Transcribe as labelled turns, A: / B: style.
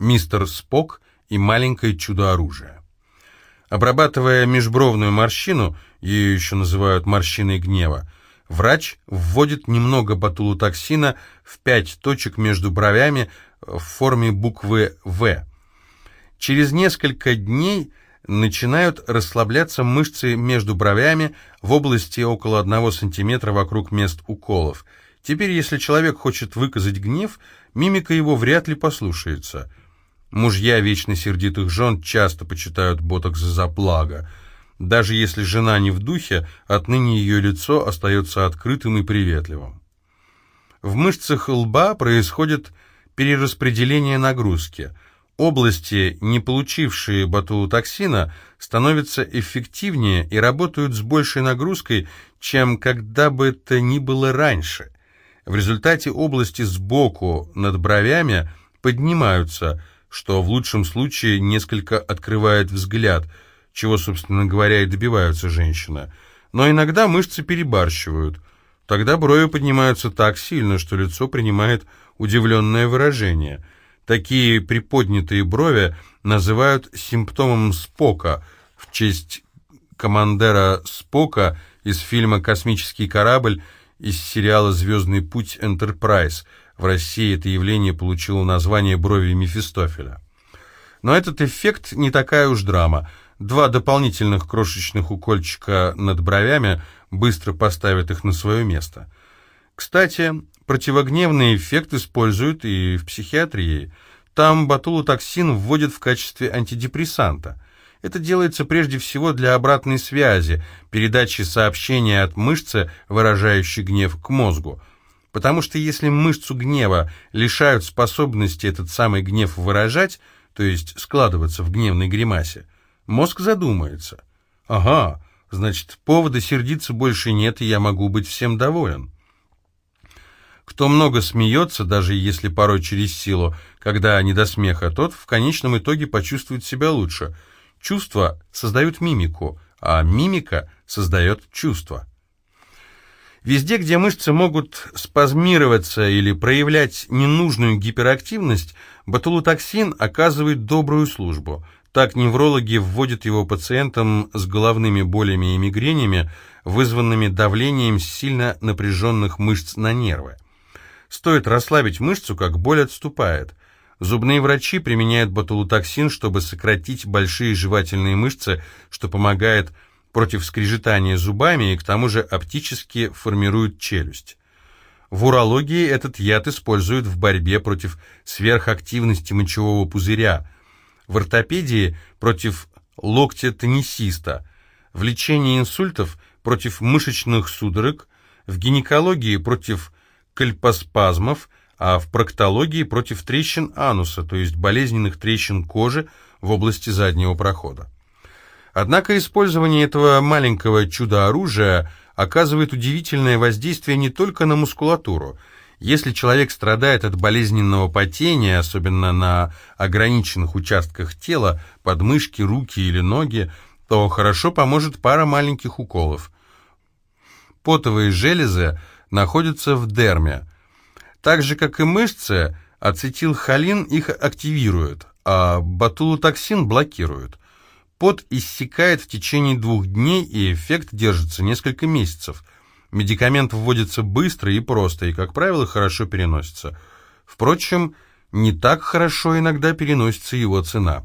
A: «Мистер Спок» и «Маленькое чудо-оружие». Обрабатывая межбровную морщину, ее еще называют морщиной гнева, врач вводит немного ботулотоксина в пять точек между бровями в форме буквы «В». Через несколько дней начинают расслабляться мышцы между бровями в области около 1 см вокруг мест уколов. Теперь, если человек хочет выказать гнев, мимика его вряд ли послушается. Мужья вечно сердитых жен часто почитают ботокс за благо. Даже если жена не в духе, отныне ее лицо остается открытым и приветливым. В мышцах лба происходит перераспределение нагрузки. Области, не получившие ботулотоксина, становятся эффективнее и работают с большей нагрузкой, чем когда бы это ни было раньше. В результате области сбоку над бровями поднимаются, что в лучшем случае несколько открывает взгляд, чего, собственно говоря, и добиваются женщины. Но иногда мышцы перебарщивают. Тогда брови поднимаются так сильно, что лицо принимает удивленное выражение. Такие приподнятые брови называют симптомом Спока в честь командера Спока из фильма «Космический корабль» из сериала «Звездный путь Энтерпрайз». В России это явление получило название брови Мефистофеля. Но этот эффект не такая уж драма. Два дополнительных крошечных укольчика над бровями быстро поставят их на свое место. Кстати, Противогневный эффект используют и в психиатрии. Там ботулотоксин вводят в качестве антидепрессанта. Это делается прежде всего для обратной связи, передачи сообщения от мышцы, выражающей гнев, к мозгу. Потому что если мышцу гнева лишают способности этот самый гнев выражать, то есть складываться в гневной гримасе, мозг задумается. Ага, значит, повода сердиться больше нет, и я могу быть всем доволен. Кто много смеется, даже если порой через силу, когда не до смеха, тот в конечном итоге почувствует себя лучше. Чувства создают мимику, а мимика создает чувства. Везде, где мышцы могут спазмироваться или проявлять ненужную гиперактивность, ботулотоксин оказывает добрую службу. Так неврологи вводят его пациентам с головными болями и мигренями, вызванными давлением сильно напряженных мышц на нервы. Стоит расслабить мышцу, как боль отступает. Зубные врачи применяют ботулотоксин, чтобы сократить большие жевательные мышцы, что помогает против скрежетания зубами и к тому же оптически формирует челюсть. В урологии этот яд используют в борьбе против сверхактивности мочевого пузыря, в ортопедии против локтя теннисиста, в лечении инсультов против мышечных судорог, в гинекологии против кальпоспазмов, а в проктологии против трещин ануса, то есть болезненных трещин кожи в области заднего прохода. Однако использование этого маленького чудо-оружия оказывает удивительное воздействие не только на мускулатуру. Если человек страдает от болезненного потения, особенно на ограниченных участках тела, подмышки, руки или ноги, то хорошо поможет пара маленьких уколов. Потовые железы находятся в дерме. Так же, как и мышцы, ацетилхолин их активирует, а ботулотоксин блокирует. Пот иссякает в течение двух дней, и эффект держится несколько месяцев. Медикамент вводится быстро и просто, и, как правило, хорошо переносится. Впрочем, не так хорошо иногда переносится его цена.